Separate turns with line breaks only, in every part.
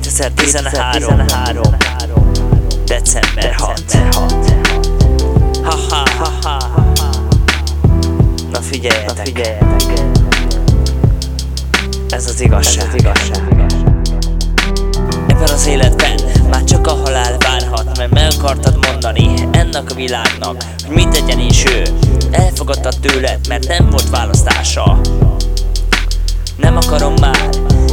2013 December 6 Ha ha ha ha. Na figyeljetek, Na figyeljetek. Ez az igazság, Ez az igazság. Ebben az életben már csak a halál várhat Mert meg akartad mondani ennek a világnak Hogy mit tegyen is ő. Elfogadta tőled, mert nem volt választása Nem akarom már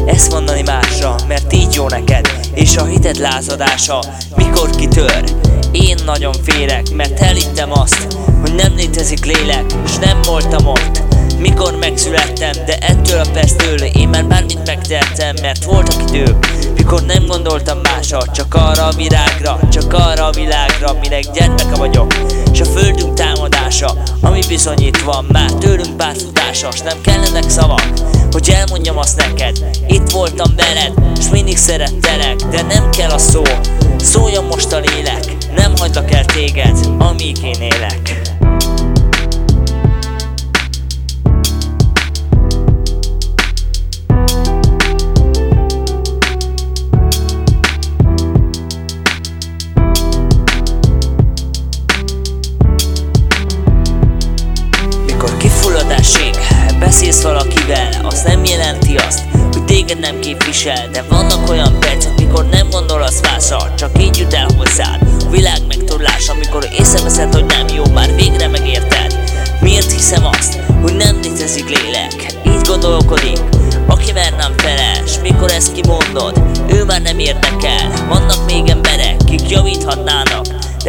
ezt mondani másra Mert így jó neked. És a hited lázadása Mikor kitör? Én nagyon félek Mert elittem azt Hogy nem létezik lélek És nem voltam ott. Mikor megszülettem, de ettől a perctől én már bármit megtehettem, mert voltak idők, mikor nem gondoltam másra, csak arra a virágra, csak arra a világra, minek gyermeke vagyok, és a földünk támadása, ami bizonyít van már tőlünk párfutása, s nem kellenek szavak, hogy elmondjam azt neked, itt voltam veled, és mindig szerettelek, de nem kell a szó, szóljon most a lélek, nem hagylak el téged, amíg én élek. Beszélsz valakivel, az nem jelenti azt, hogy téged nem képvisel De vannak olyan percek, mikor nem gondolsz másra, csak így jut el hozzád. A világ megtorlás, amikor észreveszed, hogy nem jó, már végre megérted. Miért hiszem azt, hogy nem létezik lélek, így gondolkodik aki már nem feles, mikor ezt kimondod, ő már nem érdekel. Vannak még emberek, kik javíthatnának,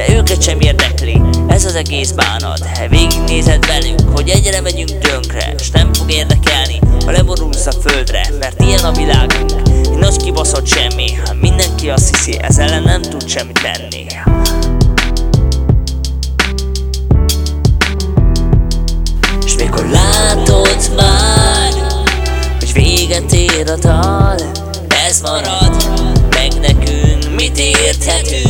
de őket sem érdekli. Ez az egész bánat. Végignézed velünk, hogy egyre megyünk tönkre És nem fog érdekelni, ha leborulsz a földre Mert ilyen a világunk, egy nagy kibaszott semmi. Mindenki azt hiszi, ez ellen nem tud semmit tenni. És mikor látod már, hogy véget ér a dal Ez marad, meg nekünk mit érthetünk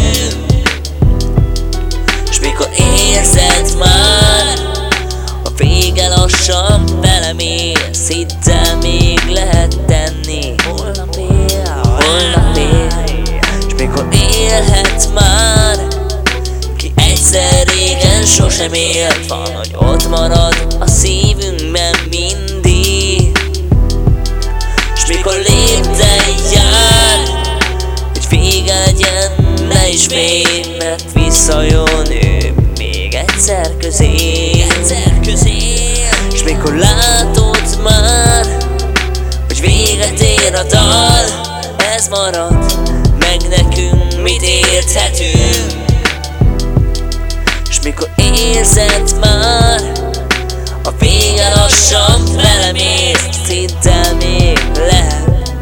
élhet már? Ki egyszer régen sosem élt Van, hogy ott marad a szívünkben mindig. S mikor lépten jár Hogy vége legyen, ne is félj Mert visszajön ő egyszer közé, egyszer közé. És mikor látod már, hogy véget ér a dal Ez marad, meg nekünk mit érthetünk? És mikor érzed már, a vége lassan Hidd el még lehet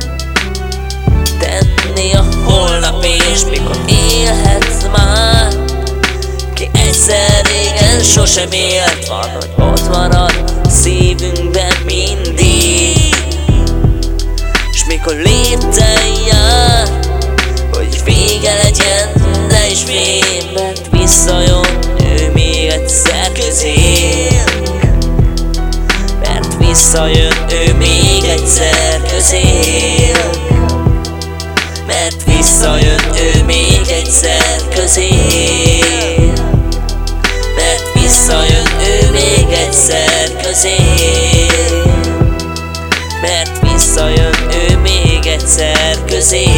tenni a holnap És mikor élhetsz már, ki egyszer sosem élt. Van, hogy ott marad szívünkben mindig. Mikor lépten jár vége legyen, de is vén Mert visszajön ő még egyszer közénk. Mert visszajön ő még egyszer közénk. Mert visszajön ő még egyszer közénk.
Közé Mert visszajön ő még egyszer közé